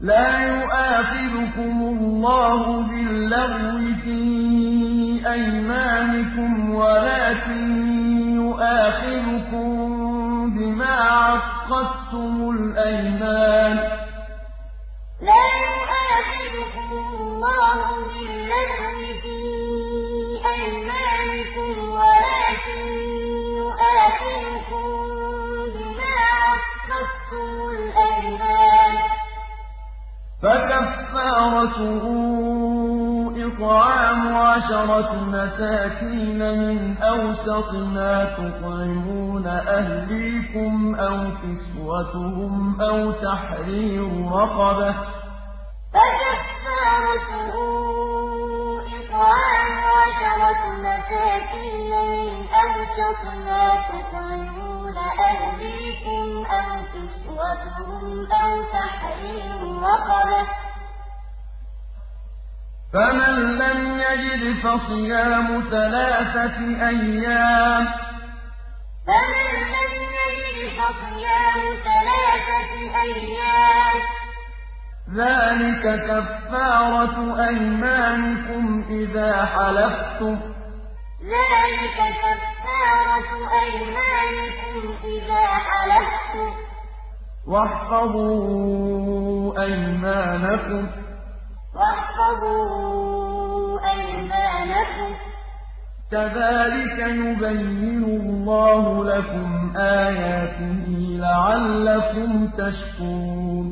لَا يُؤَاخِذُكُمُ اللَّهُ بِاللَّغْوِ فِي أَيْمَانِكُمْ وَلَٰكِن يُؤَاخِذُكُم بِمَا عَقَّدتُّمُ الْأَيْمَانَ. ثمرته إطعام عشرة مساكين من أوسط ما تطعمون أهليكم أو كسوتهم أو تحرير رقبة فكفارته إطعام عشرة مساكين من أوسط ما تطعمون أهليكم أو كسوتهم أو تحرير رقبة فمن لم يجد فصيام ثلاثة أيام. فمن لم يجد فصيام ثلاثة أيام. ذلك كفارة أيمانكم إذا حلفتم. ذلك كفارة أيمانكم إذا حلفتم. واحفظوا أيمانكم. واحفظوا كَذَٰلِكَ يُبَيِّنُ اللَّهُ لَكُمْ آيَاتِهِ لَعَلَّكُمْ تَشْكُرُونَ.